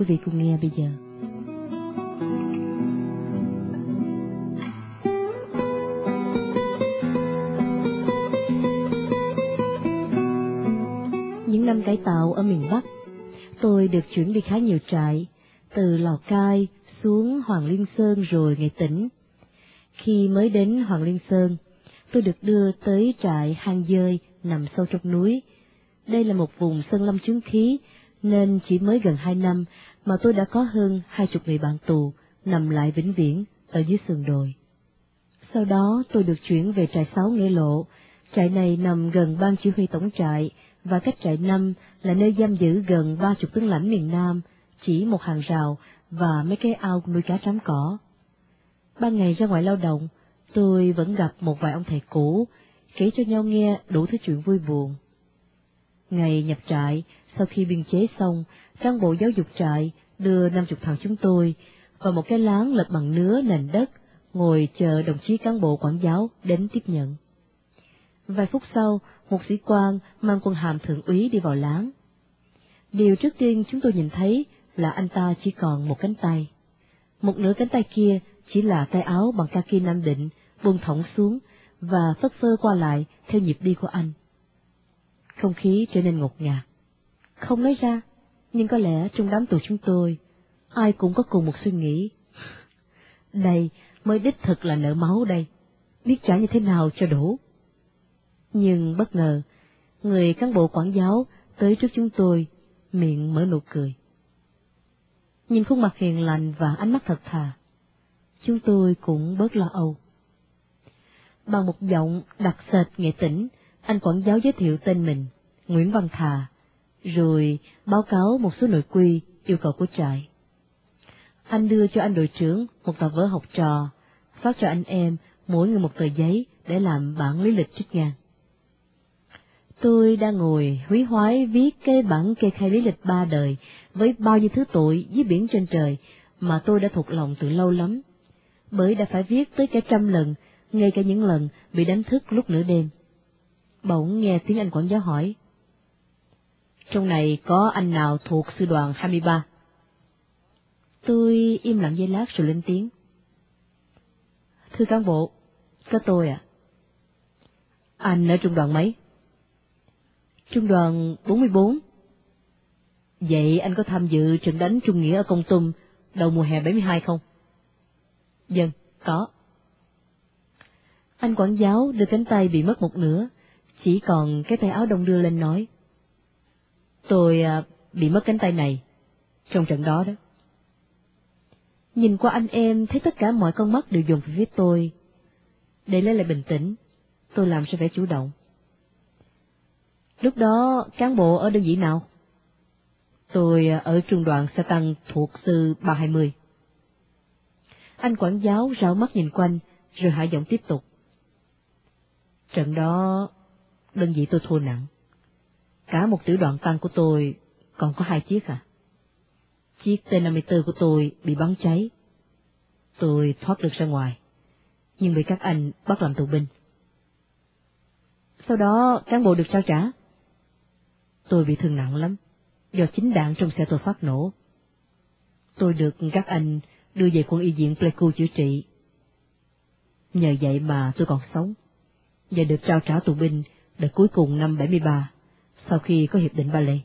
quý vị cùng nghe bây giờ. Những năm cải tạo ở miền Bắc, tôi được chuyển đi khá nhiều trại, từ Lào Cai xuống Hoàng Liên Sơn rồi Nghệ Tĩnh. Khi mới đến Hoàng Liên Sơn, tôi được đưa tới trại hang dơi nằm sâu trong núi. Đây là một vùng sơn lâm chứng khí, nên chỉ mới gần hai năm mà tôi đã có hơn hai chục người bạn tù nằm lại vĩnh viễn ở dưới sườn đồi. Sau đó tôi được chuyển về trại sáu Nghĩa Lộ, trại này nằm gần ban chỉ huy tổng trại và cách trại năm là nơi giam giữ gần ba chục tướng lãnh miền Nam, chỉ một hàng rào và mấy cái ao nuôi cá trắm cỏ. Ban ngày ra ngoài lao động, tôi vẫn gặp một vài ông thầy cũ, kể cho nhau nghe đủ thứ chuyện vui buồn. Ngày nhập trại, sau khi biên chế xong, cán bộ giáo dục trại đưa năm chục thằng chúng tôi vào một cái láng lợp bằng nứa nền đất, ngồi chờ đồng chí cán bộ quản giáo đến tiếp nhận. Vài phút sau, một sĩ quan mang quân hàm thượng úy đi vào láng. Điều trước tiên chúng tôi nhìn thấy là anh ta chỉ còn một cánh tay. Một nửa cánh tay kia chỉ là tay áo bằng kaki Nam Định, buông thõng xuống và phất phơ qua lại theo nhịp đi của anh. Không khí trở nên ngột ngạt. Không nói ra, nhưng có lẽ trong đám tù chúng tôi, ai cũng có cùng một suy nghĩ. Đây mới đích thực là nợ máu đây, biết trả như thế nào cho đủ. Nhưng bất ngờ, người cán bộ quản giáo tới trước chúng tôi, miệng mở nụ cười. Nhìn khuôn mặt hiền lành và ánh mắt thật thà, chúng tôi cũng bớt lo âu. Bằng một giọng đặc sệt nghệ tĩnh, anh quản giáo giới thiệu tên mình, Nguyễn Văn Thà, rồi báo cáo một số nội quy, yêu cầu của trại. Anh đưa cho anh đội trưởng một tập vở học trò, phát cho anh em mỗi người một tờ giấy để làm bản lý lịch trích ngang. Tôi đang ngồi húy hoái viết cái bản kê khai lý lịch ba đời với bao nhiêu thứ tội dưới biển trên trời mà tôi đã thuộc lòng từ lâu lắm, bởi đã phải viết tới cả trăm lần, ngay cả những lần bị đánh thức lúc nửa đêm. Bỗng nghe tiếng anh quản giáo hỏi. Trong này có anh nào thuộc sư đoàn 23? Tôi im lặng giây lát rồi lên tiếng. Thưa cán bộ, có tôi ạ. À? Anh ở trung đoàn mấy? Trung đoàn 44. Vậy anh có tham dự trận đánh Trung Nghĩa ở Công Tum đầu mùa hè 72 không? Dân, có. Anh quản giáo đưa cánh tay bị mất một nửa, chỉ còn cái tay áo đông đưa lên nói. Tôi à, bị mất cánh tay này, trong trận đó đó. Nhìn qua anh em thấy tất cả mọi con mắt đều dồn về phía tôi. Để lấy lại bình tĩnh, tôi làm sẽ vẻ chủ động. Lúc đó cán bộ ở đơn vị nào? Tôi à, ở trung đoàn xe tăng thuộc sư 320. Anh quản giáo rảo mắt nhìn quanh, rồi hạ giọng tiếp tục. Trận đó, đơn vị tôi thua nặng. Cả một tiểu đoạn tăng của tôi còn có hai chiếc à? Chiếc T-54 của tôi bị bắn cháy. Tôi thoát được ra ngoài, nhưng bị các anh bắt làm tù binh. Sau đó cán bộ được trao trả. Tôi bị thương nặng lắm, do chính đạn trong xe tôi phát nổ. Tôi được các anh đưa về quân y viện Pleiku chữa trị. Nhờ vậy mà tôi còn sống, và được trao trả tù binh đợt cuối cùng năm 73, sau khi có hiệp định Ba Lê.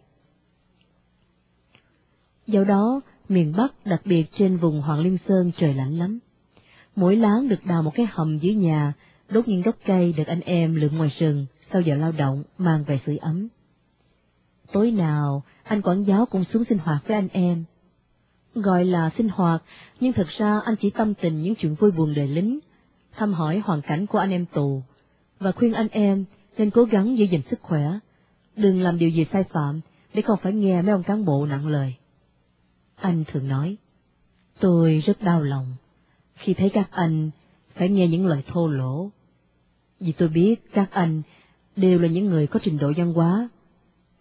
Do đó, miền Bắc đặc biệt trên vùng Hoàng Liên Sơn trời lạnh lắm. Mỗi láng được đào một cái hầm dưới nhà, đốt những gốc cây được anh em lượm ngoài rừng sau giờ lao động mang về sưởi ấm. Tối nào, anh quản giáo cũng xuống sinh hoạt với anh em. Gọi là sinh hoạt, nhưng thật ra anh chỉ tâm tình những chuyện vui buồn đời lính, thăm hỏi hoàn cảnh của anh em tù, và khuyên anh em nên cố gắng giữ gìn sức khỏe, đừng làm điều gì sai phạm để không phải nghe mấy ông cán bộ nặng lời. Anh thường nói, tôi rất đau lòng khi thấy các anh phải nghe những lời thô lỗ, vì tôi biết các anh đều là những người có trình độ văn hóa,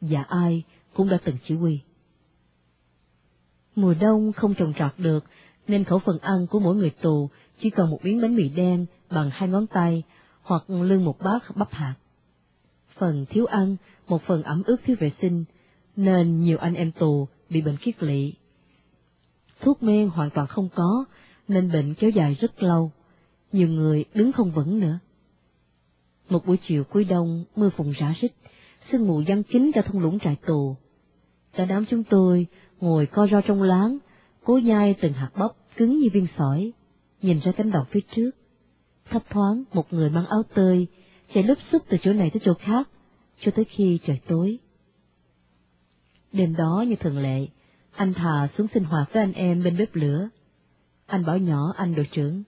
và ai cũng đã từng chỉ huy. Mùa đông không trồng trọt được, nên khẩu phần ăn của mỗi người tù chỉ cần một miếng bánh mì đen bằng hai ngón tay, hoặc lưng một bát bắp hạt. Phần thiếu ăn, một phần ẩm ướt thiếu vệ sinh, nên nhiều anh em tù bị bệnh kiết lỵ. Thuốc men hoàn toàn không có, nên bệnh kéo dài rất lâu, nhiều người đứng không vững nữa. Một buổi chiều cuối đông, mưa phùn rã rít, sương mù giăng kín cả thung lũng trại tù. Cả đám chúng tôi ngồi co ro trong láng, cố nhai từng hạt bắp cứng như viên sỏi, nhìn ra cánh đồng phía trước. Thấp thoáng một người mang áo tơi, chạy lúp xúp từ chỗ này tới chỗ khác, cho tới khi trời tối. Đêm đó như thường lệ, anh thà xuống sinh hoạt với anh em bên bếp lửa. Anh bảo nhỏ anh đội trưởng.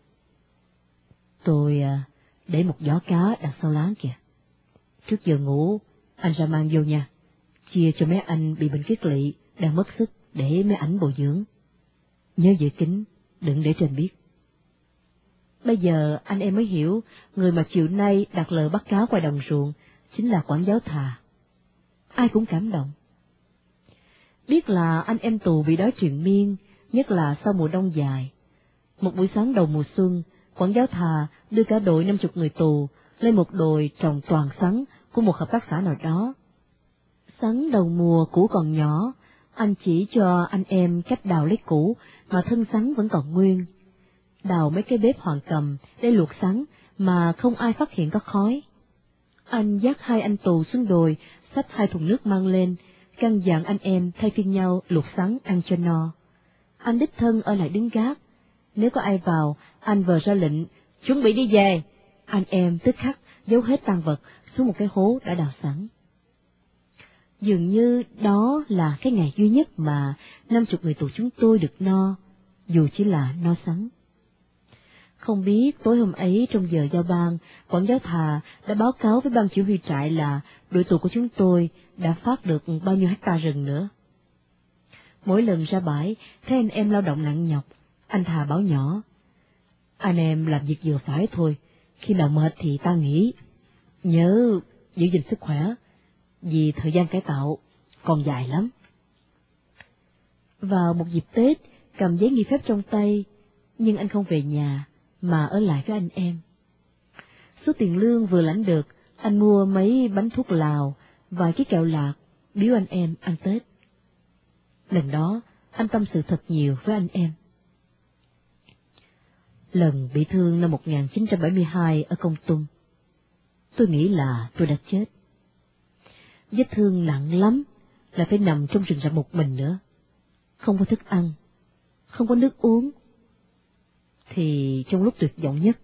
Tôi à, để một giỏ cá đặt sau láng kìa. Trước giờ ngủ, anh ra mang vô nha, chia cho mấy anh bị bệnh kiết lỵ, đang mất sức để mấy ảnh bồi dưỡng. Nhớ giữ kín, đừng để trên biết. Bây giờ anh em mới hiểu, người mà chiều nay đặt lờ bắt cá ngoài đồng ruộng, chính là quản giáo thà. Ai cũng cảm động. Biết là anh em tù bị đói truyền miên, nhất là sau mùa đông dài. Một buổi sáng đầu mùa xuân, quản giáo thà đưa cả đội năm chục người tù lên một đồi trồng toàn sắn của một hợp tác xã nào đó. Sắn đầu mùa củ còn nhỏ, anh chỉ cho anh em cách đào lấy củ mà thân sắn vẫn còn nguyên. Đào mấy cái bếp hoàng cầm để luộc sắn mà không ai phát hiện có khói. Anh dắt hai anh tù xuống đồi, xách hai thùng nước mang lên, căn dặn anh em thay phiên nhau luộc sắn ăn cho no. Anh đích thân ở lại đứng gác. Nếu có ai vào, anh vừa ra lệnh, chuẩn bị đi về. Anh em tức khắc giấu hết tang vật xuống một cái hố đã đào sẵn. Dường như đó là cái ngày duy nhất mà năm chục người tù chúng tôi được no, dù chỉ là no sắn. Không biết tối hôm ấy trong giờ giao ban, quản giáo thà đã báo cáo với ban chỉ huy trại là đội tù của chúng tôi đã phát được bao nhiêu hecta rừng nữa. Mỗi lần ra bãi, thấy anh em lao động nặng nhọc, anh thà báo nhỏ. Anh em làm việc vừa phải thôi, khi nào mệt thì ta nghỉ. Nhớ giữ gìn sức khỏe, vì thời gian cải tạo còn dài lắm. Vào một dịp Tết, cầm giấy nghỉ phép trong tay, nhưng anh không về nhà, mà ở lại với anh em. Số tiền lương vừa lãnh được, anh mua mấy bánh thuốc lào, vài cái kẹo lạc, biếu anh em ăn Tết. Lần đó, anh tâm sự thật nhiều với anh em. Lần bị thương năm 1972 ở Công Tung, tôi nghĩ là tôi đã chết. Vết thương nặng lắm, là phải nằm trong rừng rậm một mình nữa. Không có thức ăn, không có nước uống. Thì trong lúc tuyệt vọng nhất,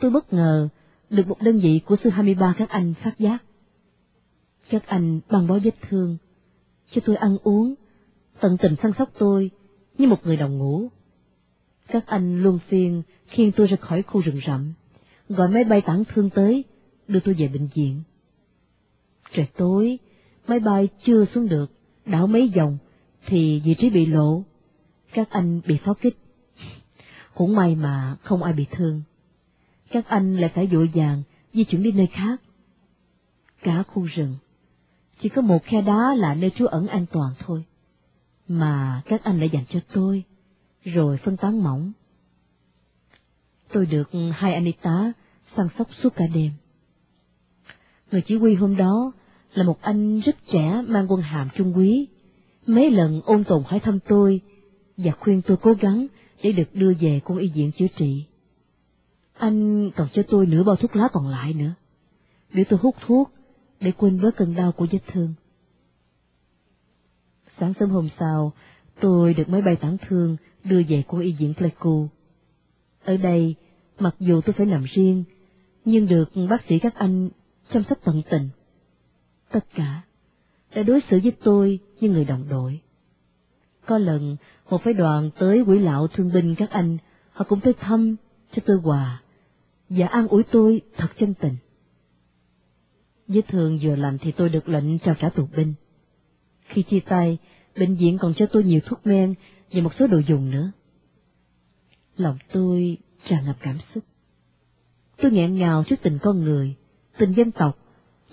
tôi bất ngờ được một đơn vị của sư 23 các anh phát giác. Các anh băng bó vết thương, cho tôi ăn uống, tận tình săn sóc tôi như một người đồng ngủ. Các anh luôn phiên khiêng tôi ra khỏi khu rừng rậm, gọi máy bay tản thương tới, đưa tôi về bệnh viện. Trời tối, máy bay chưa xuống được, đảo mấy vòng, thì vị trí bị lộ. Các anh bị pháo kích. Cũng may mà không ai bị thương. Các anh lại phải vội vàng di chuyển đi nơi khác. Cả khu rừng, chỉ có một khe đá là nơi trú ẩn an toàn thôi. Mà các anh lại dành cho tôi, rồi phân tán mỏng. Tôi được hai anh y tá săn sóc suốt cả đêm. Người chỉ huy hôm đó là một anh rất trẻ mang quân hàm trung quý. Mấy lần ôn tồn hỏi thăm tôi và khuyên tôi cố gắng để được đưa về quân y viện chữa trị. Anh còn cho tôi nửa bao thuốc lá còn lại nữa, để tôi hút thuốc để quên bớt cơn đau của vết thương. Sáng sớm hôm sau, tôi được máy bay tản thương đưa về quân y viện Pleiku. Ở đây, mặc dù tôi phải nằm riêng, nhưng được bác sĩ các anh chăm sóc tận tình tất cả, đã đối xử với tôi như người đồng đội. Có lần, một phái đoàn tới quỹ lão thương binh các anh, họ cũng tới thăm, cho tôi quà, và an ủi tôi thật chân tình. Vết thương vừa lành thì tôi được lệnh trao trả tù binh. Khi chia tay, bệnh viện còn cho tôi nhiều thuốc men và một số đồ dùng nữa. Lòng tôi tràn ngập cảm xúc. Tôi nghẹn ngào trước tình con người, tình dân tộc,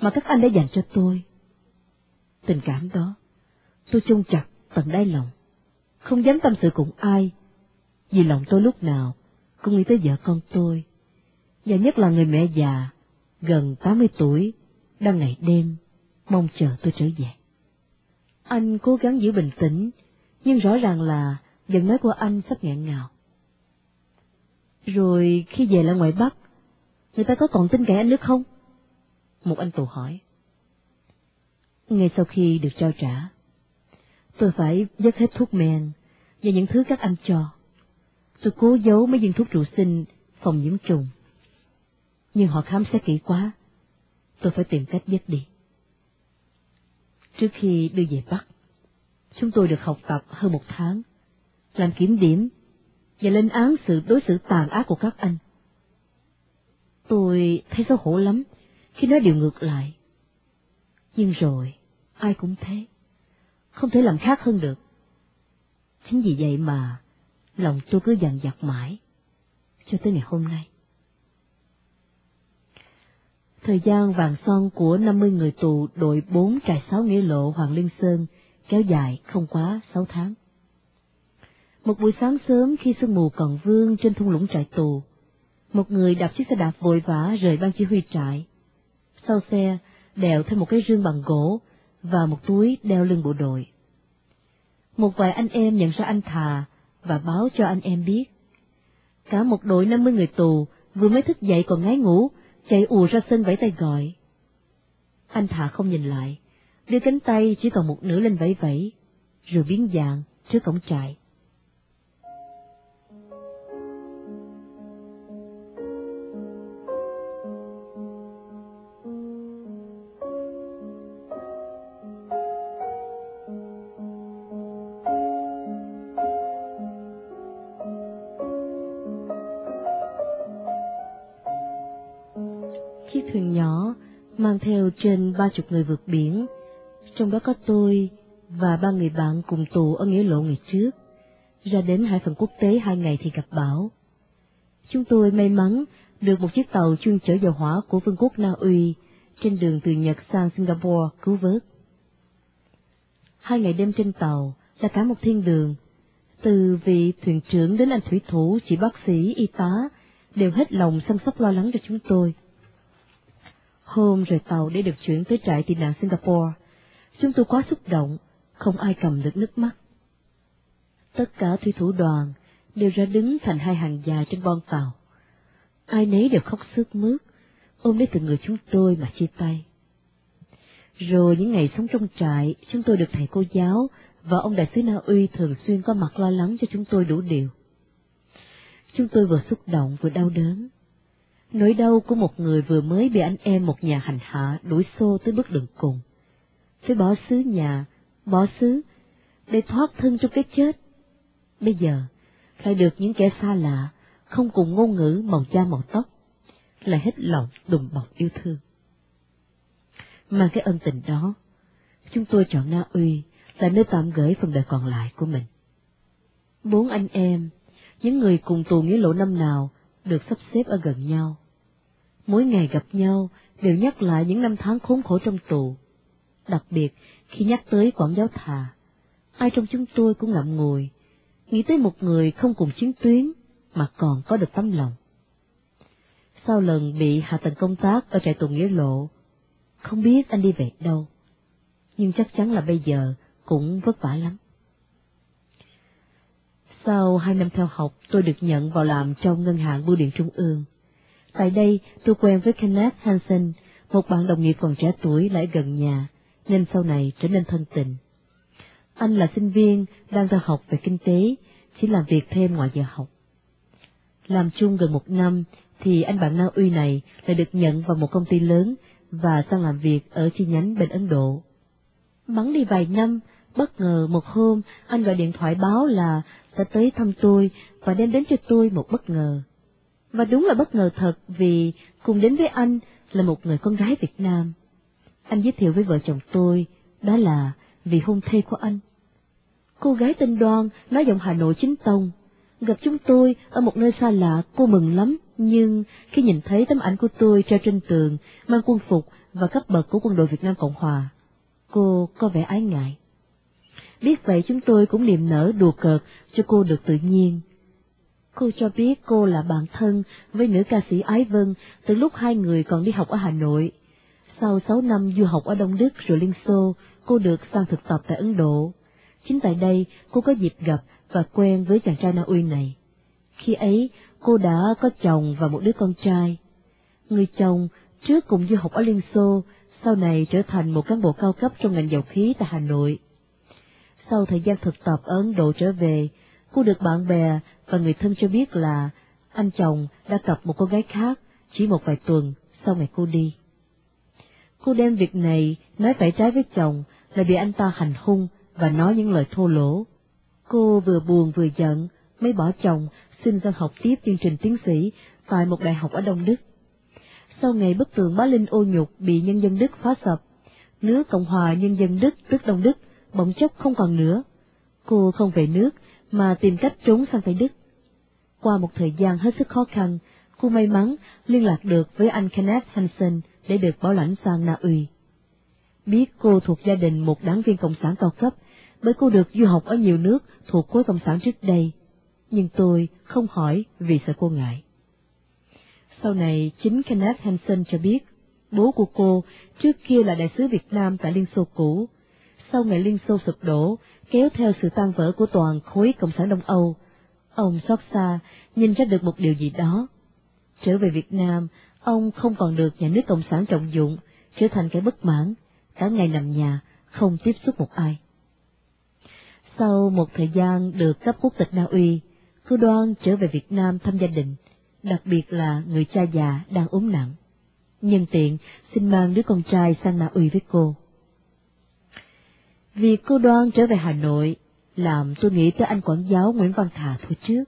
mà các anh đã dành cho tôi. Tình cảm đó, tôi chung chặt tận đáy lòng, không dám tâm sự cùng ai, vì lòng tôi lúc nào cũng nghĩ tới vợ con tôi, và nhất là người mẹ già, gần 80 tuổi, đang ngày đêm, mong chờ tôi trở về. Anh cố gắng giữ bình tĩnh, nhưng rõ ràng là giọng nói của anh sắp nghẹn ngào. Rồi khi về lại ngoài Bắc, người ta có còn tin cậy anh nữa không? Một anh tù hỏi. Ngay sau khi được trao trả, tôi phải dứt hết thuốc men và những thứ các anh cho. Tôi cố giấu mấy viên thuốc trụ sinh phòng nhiễm trùng. Nhưng họ khám xét kỹ quá, tôi phải tìm cách biết đi. Trước khi đưa về Bắc, chúng tôi được học tập hơn một tháng, làm kiểm điểm và lên án sự đối xử tàn ác của các anh. Tôi thấy xấu hổ lắm khi nói điều ngược lại. Nhưng rồi, ai cũng thế, không thể làm khác hơn được. Chính vì vậy mà lòng tôi cứ dằn vặt mãi, cho tới ngày hôm nay. Thời gian vàng son của 50 người tù đội 4 trại sáu nghĩa lộ Hoàng Liên Sơn kéo dài không quá 6 tháng. Một buổi sáng sớm khi sương mù còn vương trên thung lũng trại tù, một người đạp chiếc xe đạp vội vã rời ban chỉ huy trại. Sau xe, đèo thêm một cái rương bằng gỗ và một túi đeo lưng bộ đội. Một vài anh em nhận ra anh Thà và báo cho anh em biết. Cả một đội 50 người tù vừa mới thức dậy còn ngái ngủ, chạy ùa ra sân vẫy tay gọi. Anh Thà không nhìn lại, đưa cánh tay chỉ còn một nửa lên vẫy vẫy, rồi biến dạng trước cổng trại. Mang theo trên ba chục người vượt biển, trong đó có tôi và ba người bạn cùng tù ở nghĩa lộ ngày trước. Ra đến hải phận quốc tế hai ngày thì gặp bão. Chúng tôi may mắn được một chiếc tàu chuyên chở dầu hỏa của Vương quốc Na Uy trên đường từ Nhật sang Singapore cứu vớt. Hai ngày đêm trên tàu là cả một thiên đường. Từ vị thuyền trưởng đến anh thủy thủ, chỉ bác sĩ, y tá đều hết lòng chăm sóc lo lắng cho chúng tôi. Hôm rời tàu để được chuyển tới trại tị nạn Singapore, chúng tôi quá xúc động, không ai cầm được nước mắt. Tất cả thủy thủ đoàn đều ra đứng thành hai hàng dài trên bon tàu. Ai nấy đều khóc sướt mướt, ôm lấy từng người chúng tôi mà chia tay. Rồi những ngày sống trong trại, chúng tôi được thầy cô giáo và ông đại sứ Na Uy thường xuyên có mặt lo lắng cho chúng tôi đủ điều. Chúng tôi vừa xúc động vừa đau đớn. Nỗi đau của một người vừa mới bị anh em một nhà hành hạ đuổi xô tới bước đường cùng. Phải bỏ xứ nhà, bỏ xứ, để thoát thân trong cái chết. Bây giờ, lại được những kẻ xa lạ, không cùng ngôn ngữ màu da màu tóc, lại hết lòng đùm bọc yêu thương. Mà cái ân tình đó, chúng tôi chọn Na Uy là nơi tạm gửi phần đời còn lại của mình. Bốn anh em, những người cùng tù nghĩa lộ năm nào, được sắp xếp ở gần nhau. Mỗi ngày gặp nhau đều nhắc lại những năm tháng khốn khổ trong tù. Đặc biệt khi nhắc tới quản giáo thà, ai trong chúng tôi cũng ngậm ngùi, nghĩ tới một người không cùng chiến tuyến mà còn có được tấm lòng. Sau lần bị hạ tầng công tác ở trại tù nghĩa lộ, không biết anh đi về đâu, nhưng chắc chắn là bây giờ cũng vất vả lắm. Sau hai năm theo học, tôi được nhận vào làm trong ngân hàng bưu điện trung ương. Tại đây, tôi quen với Kenneth Hansen, một bạn đồng nghiệp còn trẻ tuổi lại gần nhà, nên sau này trở nên thân tình. Anh là sinh viên, đang theo học về kinh tế, chỉ làm việc thêm ngoài giờ học. Làm chung gần một năm, thì anh bạn Na Uy này lại được nhận vào một công ty lớn và sang làm việc ở chi nhánh bên Ấn Độ. Bắn đi vài năm, bất ngờ một hôm anh gọi điện thoại báo là sẽ tới thăm tôi và đem đến cho tôi một bất ngờ. Và đúng là bất ngờ thật vì cùng đến với anh là một người con gái Việt Nam. Anh giới thiệu với vợ chồng tôi, đó là vị hôn thê của anh. Cô gái tên Đoan nói giọng Hà Nội chính tông. Gặp chúng tôi ở một nơi xa lạ, cô mừng lắm, nhưng khi nhìn thấy tấm ảnh của tôi treo trên tường, mang quân phục và cấp bậc của quân đội Việt Nam Cộng Hòa, cô có vẻ ái ngại. Biết vậy chúng tôi cũng niềm nở đùa cợt cho cô được tự nhiên. Cô cho biết cô là bạn thân với nữ ca sĩ Ái Vân từ lúc hai người còn đi học ở Hà Nội. Sau sáu năm du học ở Đông Đức rồi Liên Xô, cô được sang thực tập tại Ấn Độ. Chính tại đây, cô có dịp gặp và quen với chàng trai Na Uy này. Khi ấy, cô đã có chồng và một đứa con trai. Người chồng trước cùng du học ở Liên Xô, sau này trở thành một cán bộ cao cấp trong ngành dầu khí tại Hà Nội. Sau thời gian thực tập ở Ấn Độ trở về, cô được bạn bè và người thân cho biết là anh chồng đã cặp một cô gái khác chỉ một vài tuần sau ngày cô đi. Cô đem việc này nói phải trái với chồng là bị anh ta hành hung và nói những lời thô lỗ. Cô vừa buồn vừa giận mới bỏ chồng xin ra học tiếp chương trình tiến sĩ tại một đại học ở Đông Đức. Sau ngày bức tường bá linh ô nhục bị nhân dân Đức phá sập, nước Cộng hòa Nhân dân Đức tức Đông Đức bỗng chốc không còn nữa. Cô không về nước mà tìm cách trốn sang Tây Đức. Qua một thời gian hết sức khó khăn, cô may mắn liên lạc được với anh Kenneth Hansen để được bảo lãnh sang Na Uy. Biết cô thuộc gia đình một đảng viên Cộng sản cao cấp, bởi cô được du học ở nhiều nước thuộc khối Cộng sản trước đây, nhưng tôi không hỏi vì sợ cô ngại. Sau này, chính Kenneth Hansen cho biết, bố của cô trước kia là đại sứ Việt Nam tại Liên Xô cũ. Sau ngày Liên Xô sụp đổ, kéo theo sự tan vỡ của toàn khối Cộng sản Đông Âu, ông xót xa nhìn ra được một điều gì đó. Trở về Việt Nam, ông không còn được nhà nước Cộng sản trọng dụng, trở thành kẻ bất mãn, cả ngày nằm nhà, không tiếp xúc một ai. Sau một thời gian được cấp quốc tịch Na Uy, cô Đoan trở về Việt Nam thăm gia đình, đặc biệt là người cha già đang ốm nặng. Nhân tiện, xin mang đứa con trai sang Na Uy với cô. Vì cô Đoan trở về Hà Nội, làm tôi nghĩ tới anh quản giáo Nguyễn Văn Thà thôi trước.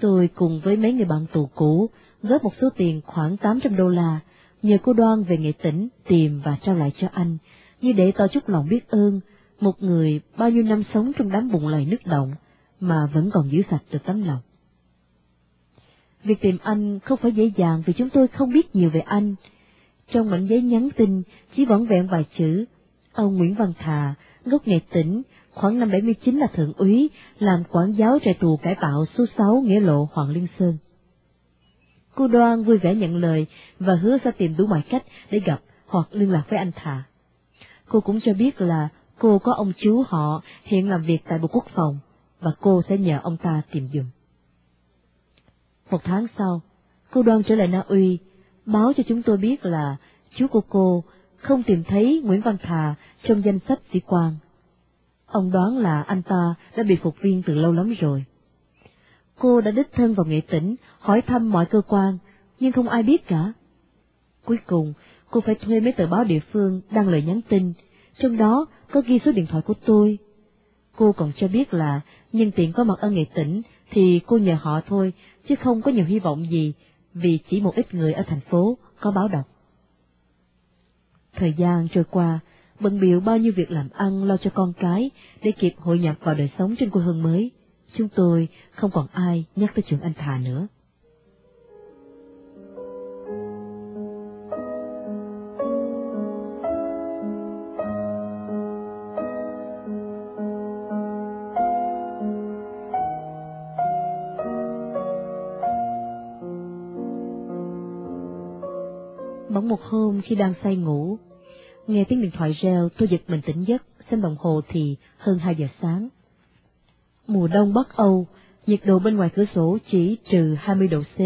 Tôi cùng với mấy người bạn tù cũ góp một số tiền khoảng 800 đô la, nhờ cô Đoan về nghệ tỉnh tìm và trao lại cho anh, như để tỏ chút lòng biết ơn, một người bao nhiêu năm sống trong đám bụng lầy nước động, mà vẫn còn giữ sạch được tấm lòng. Việc tìm anh không phải dễ dàng vì chúng tôi không biết nhiều về anh. Trong mảnh giấy nhắn tin chỉ vỏn vẹn vài chữ, ông Nguyễn Văn Thà, gốc nghệ tỉnh, khoảng năm 79 là thượng úy, làm quản giáo trại tù cải tạo số 6 Nghĩa Lộ Hoàng Liên Sơn. Cô Đoan vui vẻ nhận lời và hứa sẽ tìm đủ mọi cách để gặp hoặc liên lạc với anh Thà. Cô cũng cho biết là cô có ông chú họ hiện làm việc tại Bộ Quốc phòng, và cô sẽ nhờ ông ta tìm dùm. Một tháng sau, cô Đoan trở lại Na Uy, báo cho chúng tôi biết là chú của cô không tìm thấy Nguyễn Văn Thà trong danh sách sĩ quan. Ông đoán là anh ta đã bị phục viên từ lâu lắm rồi. Cô đã đích thân vào nghệ tỉnh, hỏi thăm mọi cơ quan, nhưng không ai biết cả. Cuối cùng, cô phải thuê mấy tờ báo địa phương đăng lời nhắn tin, trong đó có ghi số điện thoại của tôi. Cô còn cho biết là nhân tiện có mặt ở nghệ tỉnh thì cô nhờ họ thôi, chứ không có nhiều hy vọng gì, vì chỉ một ít người ở thành phố có báo đọc. Thời gian trôi qua, bận biểu bao nhiêu việc làm ăn lo cho con cái để kịp hội nhập vào đời sống trên quê hương mới. Chúng tôi không còn ai nhắc tới chuyện anh Thà nữa. Bỗng một hôm khi đang say ngủ, nghe tiếng điện thoại reo tôi giật mình tỉnh giấc, xem đồng hồ thì hơn hai giờ sáng. Mùa đông Bắc Âu, nhiệt độ bên ngoài cửa sổ chỉ trừ 20 độ C.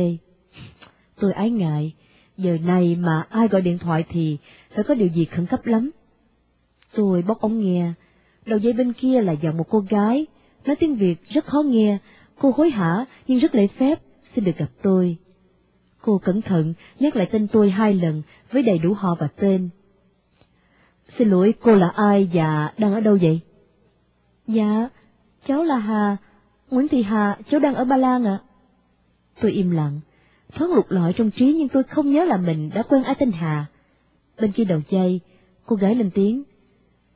Tôi ái ngại, giờ này mà ai gọi điện thoại thì phải có điều gì khẩn cấp lắm. Tôi bóc ống nghe, đầu dây bên kia là giọng một cô gái, nói tiếng Việt rất khó nghe, cô hối hả nhưng rất lễ phép, xin được gặp tôi. Cô cẩn thận nhắc lại tên tôi hai lần với đầy đủ họ và tên. Xin lỗi, cô là ai và đang ở đâu vậy? Dạ, cháu là Hà, Nguyễn Thị Hà, cháu đang ở Ba Lan ạ. Tôi im lặng, thoáng lục lọi trong trí nhưng tôi không nhớ là mình đã quen ai tên Hà. Bên kia đầu dây, cô gái lên tiếng.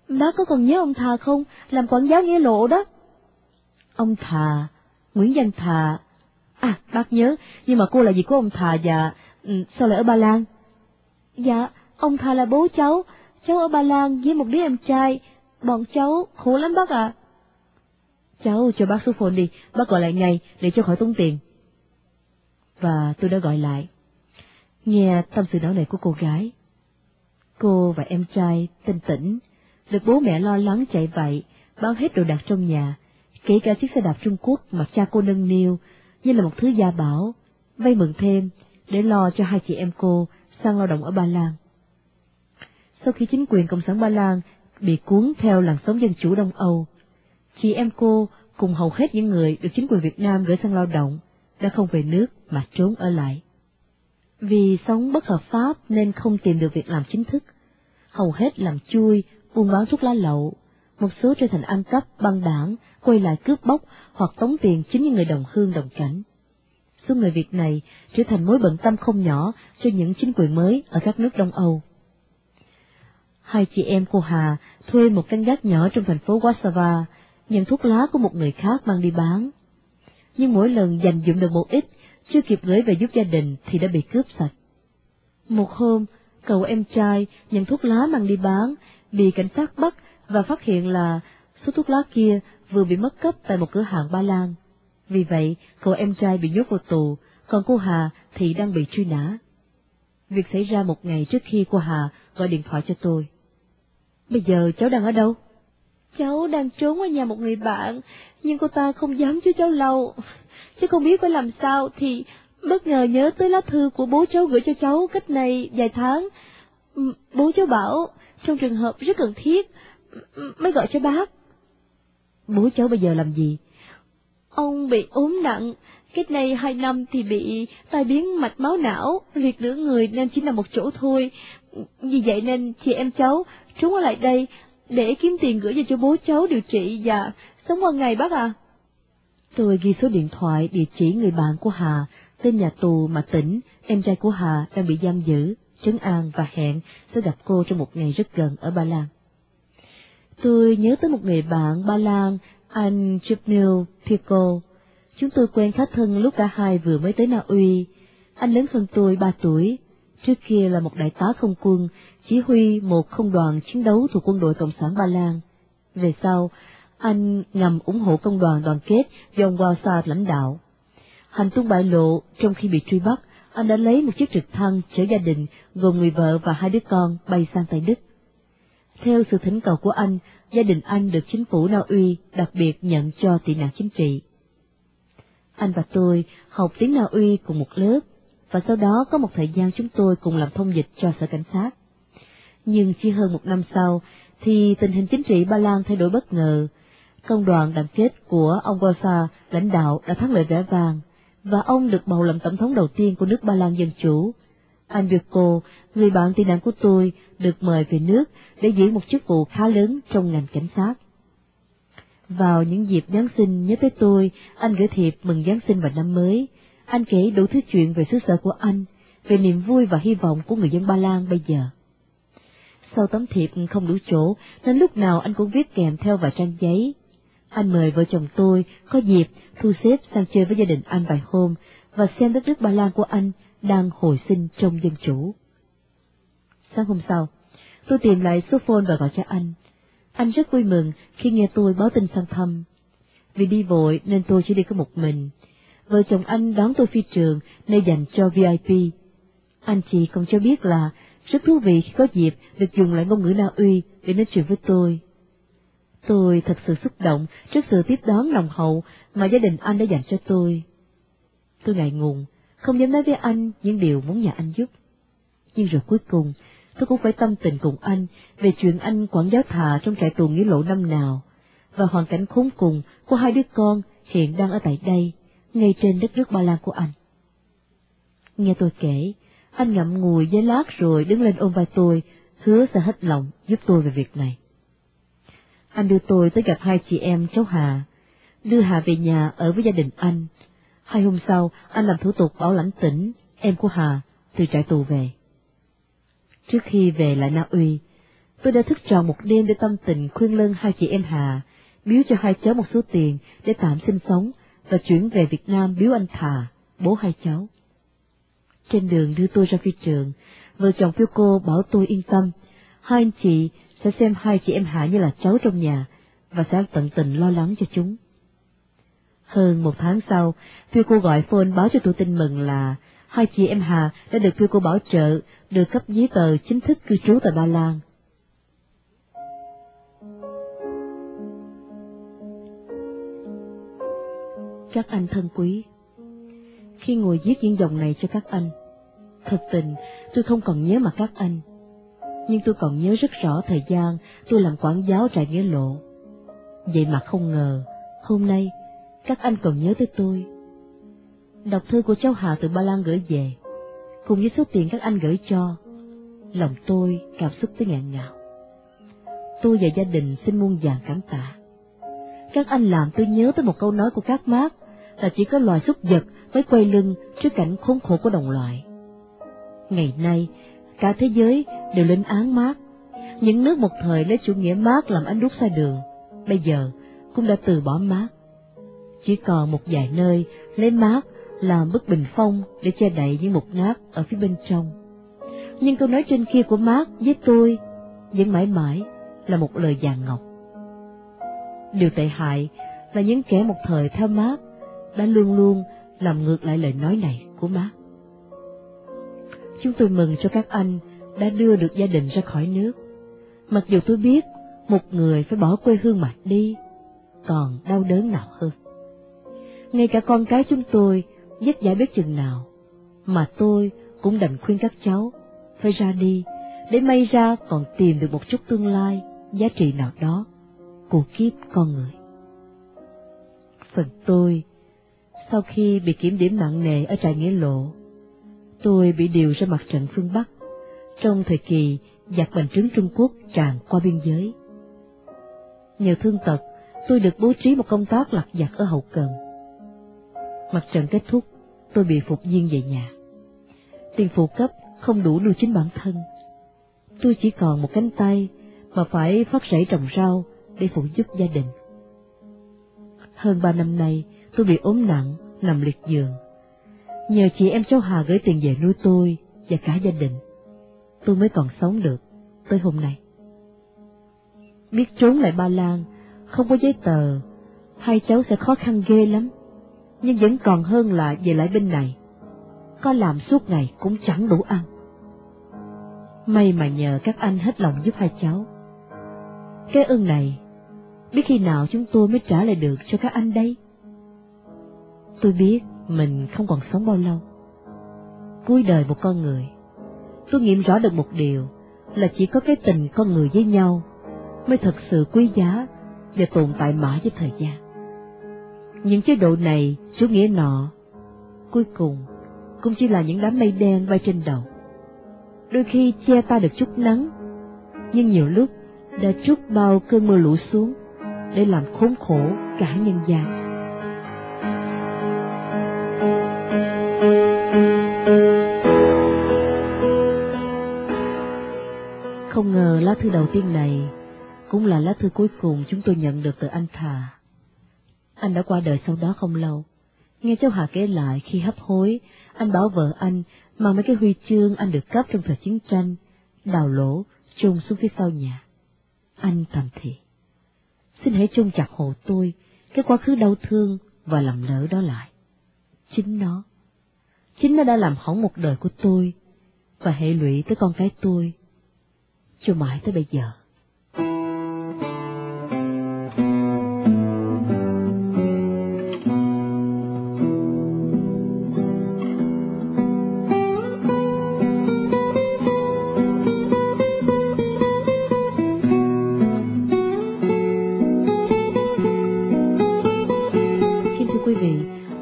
Bác có còn nhớ ông Thà không, làm quản giáo nghĩa lộ đó? Ông Thà, Nguyễn Văn Thà. À, bác nhớ, nhưng mà cô là gì của ông Thà và ừ, sao lại ở Ba Lan? Dạ, ông Thà là bố cháu, cháu ở Ba Lan với một đứa em trai, bọn cháu khổ lắm bác ạ. À. Cháu cho bác số phone đi, bác gọi lại ngay để cho khỏi tốn tiền. Và tôi đã gọi lại. Nghe tâm sự não này của cô gái. Cô và em trai tinh tỉnh, được bố mẹ lo lắng chạy vậy, bao hết đồ đạc trong nhà, kể cả chiếc xe đạp Trung Quốc mà cha cô nâng niu như là một thứ gia bảo, vay mượn thêm để lo cho hai chị em cô sang lao động ở Ba Lan. Sau khi chính quyền Cộng sản Ba Lan bị cuốn theo làn sóng dân chủ Đông Âu, chị em cô cùng hầu hết những người được chính quyền Việt Nam gửi sang lao động đã không về nước mà trốn ở lại. Vì sống bất hợp pháp nên không tìm được việc làm chính thức, hầu hết làm chui, buôn bán thuốc lá lậu, một số trở thành ăn cắp, băng đảng, quay lại cướp bóc hoặc tống tiền chính những người đồng hương đồng cảnh. Số người Việt này trở thành mối bận tâm không nhỏ cho những chính quyền mới ở các nước Đông Âu. Hai chị em cô Hà thuê một căn gác nhỏ trong thành phố Warsaw, nhận thuốc lá của một người khác mang đi bán. Nhưng mỗi lần dành dụng được một ít, chưa kịp gửi về giúp gia đình thì đã bị cướp sạch. Một hôm, cậu em trai nhận thuốc lá mang đi bán, bị cảnh sát bắt và phát hiện là số thuốc lá kia vừa bị mất cấp tại một cửa hàng Ba Lan. Vì vậy, cậu em trai bị nhốt vào tù, còn cô Hà thì đang bị truy nã. Việc xảy ra một ngày trước khi cô Hà gọi điện thoại cho tôi. Bây giờ cháu đang ở đâu? Cháu đang trốn ở nhà một người bạn, nhưng cô ta không dám cho cháu lâu. Chứ không biết phải làm sao thì bất ngờ nhớ tới lá thư của bố cháu gửi cho cháu cách này vài tháng. Bố cháu bảo, trong trường hợp rất cần thiết, mới gọi cho bác. Bố cháu bây giờ làm gì? Ông bị ốm nặng, cách này hai năm thì bị tai biến mạch máu não, liệt nửa người nên chỉ nằm một chỗ thôi. Vì vậy nên chị em cháu trốn ở lại đây để kiếm tiền gửi về cho bố cháu điều trị và sống qua ngày bác à. Tôi ghi số điện thoại, địa chỉ người bạn của Hà, tên nhà tù mà tỉnh, em trai của Hà đang bị giam giữ, trấn an và hẹn sẽ gặp cô trong một ngày rất gần ở Ba Lan. Tôi nhớ tới một người bạn Ba Lan, anh Chipnil Pico. Chúng tôi quen khá thân lúc cả hai vừa mới tới Na Uy. Anh lớn hơn tôi ba tuổi, trước kia là một đại tá không quân, chỉ huy một không đoàn chiến đấu thuộc quân đội Cộng sản Ba Lan. Về sau, anh ngầm ủng hộ công đoàn đoàn kết do ông Walsa lãnh đạo. Hành tung bại lộ trong khi bị truy bắt, anh đã lấy một chiếc trực thăng chở gia đình gồm người vợ và hai đứa con bay sang Tây Đức. Theo sự thỉnh cầu của anh, gia đình anh được chính phủ Na Uy đặc biệt nhận cho tị nạn chính trị. Anh và tôi học tiếng Na Uy cùng một lớp, và sau đó có một thời gian chúng tôi cùng làm thông dịch cho sở cảnh sát. Nhưng chỉ hơn một năm sau, thì tình hình chính trị Ba Lan thay đổi bất ngờ. Công đoàn đoàn kết của ông Walsa lãnh đạo đã thắng lợi vẻ vang, và ông được bầu làm tổng thống đầu tiên của nước Ba Lan Dân Chủ. Anh Virko, người bạn tị nạn của tôi, được mời về nước để giữ một chức vụ khá lớn trong ngành cảnh sát. Vào những dịp Giáng sinh nhớ tới tôi, anh gửi thiệp mừng Giáng sinh và năm mới. Anh kể đủ thứ chuyện về xứ sở của anh, về niềm vui và hy vọng của người dân Ba Lan bây giờ. Sau tấm thiệp không đủ chỗ, nên lúc nào anh cũng viết kèm theo vài trang giấy. Anh mời vợ chồng tôi có dịp thu xếp sang chơi với gia đình anh vài hôm và xem đất nước Ba Lan của anh đang hồi sinh trong dân chủ. Sáng hôm sau, tôi tìm lại số phone và gọi cho anh. Anh rất vui mừng khi nghe tôi báo tin sang thăm. Vì đi vội nên tôi chỉ đi có một mình. Vợ chồng anh đón tôi phi trường nơi dành cho VIP. Anh chị còn cho biết là rất thú vị khi có dịp được dùng lại ngôn ngữ Na Uy để nói chuyện với tôi. Tôi thật sự xúc động trước sự tiếp đón nồng hậu mà gia đình anh đã dành cho tôi. Tôi ngại ngùng, không dám nói với anh những điều muốn nhờ anh giúp. Nhưng rồi cuối cùng, tôi cũng phải tâm tình cùng anh về chuyện anh quản giáo thà trong trại tù nghĩa lộ năm nào, và hoàn cảnh khốn cùng của hai đứa con hiện đang ở tại đây, ngay trên đất nước Ba Lan của anh. Nghe tôi kể, anh ngậm ngùi với lát rồi đứng lên ôm vai tôi, hứa sẽ hết lòng giúp tôi về việc này. Anh đưa tôi tới gặp hai chị em cháu Hà, đưa Hà về nhà ở với gia đình anh. Hai hôm sau, anh làm thủ tục bảo lãnh tỉnh, em của Hà, từ trại tù về. Trước khi về lại Na Uy, tôi đã thức tròn một đêm để tâm tình khuyên lân hai chị em Hà, biếu cho hai cháu một số tiền để tạm sinh sống và chuyển về Việt Nam biếu anh Thà, bố hai cháu. Trên đường đưa tôi ra phi trường, vợ chồng phiêu cô bảo tôi yên tâm, hai anh chị sẽ xem hai chị em Hạ như là cháu trong nhà và sẽ tận tình lo lắng cho chúng. Hơn một tháng sau, phiêu cô gọi phone báo cho tôi tin mừng là hai chị em Hà đã được phiêu cô bảo trợ, được cấp giấy tờ chính thức cư trú tại Ba Lan. Các anh thân quý, khi ngồi viết những dòng này cho các anh, thật tình tôi không còn nhớ mặt các anh, nhưng tôi còn nhớ rất rõ thời gian tôi làm quản giáo trại nghĩa lộ. Vậy mà không ngờ, hôm nay các anh còn nhớ tới tôi. Đọc thư của cháu Hà từ Ba Lan gửi về, cùng với số tiền các anh gửi cho, lòng tôi cảm xúc tới ngạn ngào. Tôi và gia đình xin muôn vàng cảm tạ. Các anh làm tôi nhớ tới một câu nói của các mác là chỉ có loài súc vật mới quay lưng trước cảnh khốn khổ của đồng loại. Ngày nay, cả thế giới đều lên án mát. Những nước một thời lấy chủ nghĩa mát làm ánh đuốc xa đường, bây giờ cũng đã từ bỏ mát. Chỉ còn một vài nơi lấy mát làm bức bình phong để che đậy những mục nát ở phía bên trong. Nhưng câu nói trên kia của mát với tôi vẫn mãi mãi là một lời vàng ngọc. Điều tệ hại là những kẻ một thời theo mát đã luôn luôn làm ngược lại lời nói này của má. Chúng tôi mừng cho các anh đã đưa được gia đình ra khỏi nước. Mặc dù tôi biết một người phải bỏ quê hương mà đi, còn đau đớn nào hơn. Ngay cả con cái chúng tôi vất vả biết chừng nào, mà tôi cũng đành khuyên các cháu phải ra đi, để may ra còn tìm được một chút tương lai, giá trị nào đó của kiếp con người. Phần tôi, sau khi bị kiểm điểm nặng nề ở trại nghĩa lộ, tôi bị điều ra mặt trận phương Bắc trong thời kỳ giặc bành trướng Trung Quốc tràn qua biên giới. Nhờ thương tật, tôi được bố trí một công tác lặt giặc ở hậu cần. Mặt trận kết thúc, tôi bị phục viên về nhà. Tiền phụ cấp không đủ nuôi chính bản thân. Tôi chỉ còn một cánh tay mà phải phát rẫy trồng rau để phụ giúp gia đình. Hơn ba năm nay, tôi bị ốm nặng, nằm liệt giường. Nhờ chị em cháu Hà gửi tiền về nuôi tôi và cả gia đình, tôi mới còn sống được tới hôm nay. Biết trốn lại Ba Lan, không có giấy tờ, hai cháu sẽ khó khăn ghê lắm, nhưng vẫn còn hơn là về lại bên này. Có làm suốt ngày cũng chẳng đủ ăn. May mà nhờ các anh hết lòng giúp hai cháu. Cái ơn này, biết khi nào chúng tôi mới trả lại được cho các anh đây? Tôi biết mình không còn sống bao lâu. Cuối đời một con người, tôi nghiệm rõ được một điều là chỉ có cái tình con người với nhau mới thật sự quý giá và tồn tại mãi với thời gian. Những chế độ này, chủ nghĩa nọ, cuối cùng cũng chỉ là những đám mây đen bay trên đầu. Đôi khi che ta được chút nắng, nhưng nhiều lúc đã trút bao cơn mưa lũ xuống để làm khốn khổ cả nhân gian. Ngờ lá thư đầu tiên này cũng là lá thư cuối cùng chúng tôi nhận được từ anh Thà. Anh đã qua đời sau đó không lâu. Nghe cháu Hà kể lại khi hấp hối, anh bảo vợ anh mang mấy cái huy chương anh được cấp trong thời chiến tranh, đào lỗ, chôn xuống phía sau nhà. Anh thầm thì, xin hãy chôn chặt hộ tôi, cái quá khứ đau thương và lầm lỡ đó lại. Chính nó, chính nó đã làm hỏng một đời của tôi, và hệ lụy tới con cái tôi, cho mãi tới bây giờ.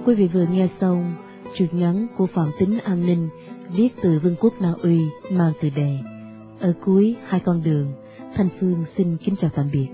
Quý vị vừa nghe xong truyện ngắn của Phạm Tính An Ninh, viết từ Vương quốc Na Uy, mang từ đề ở cuối hai con đường, Thanh Phương xin kính chào tạm biệt.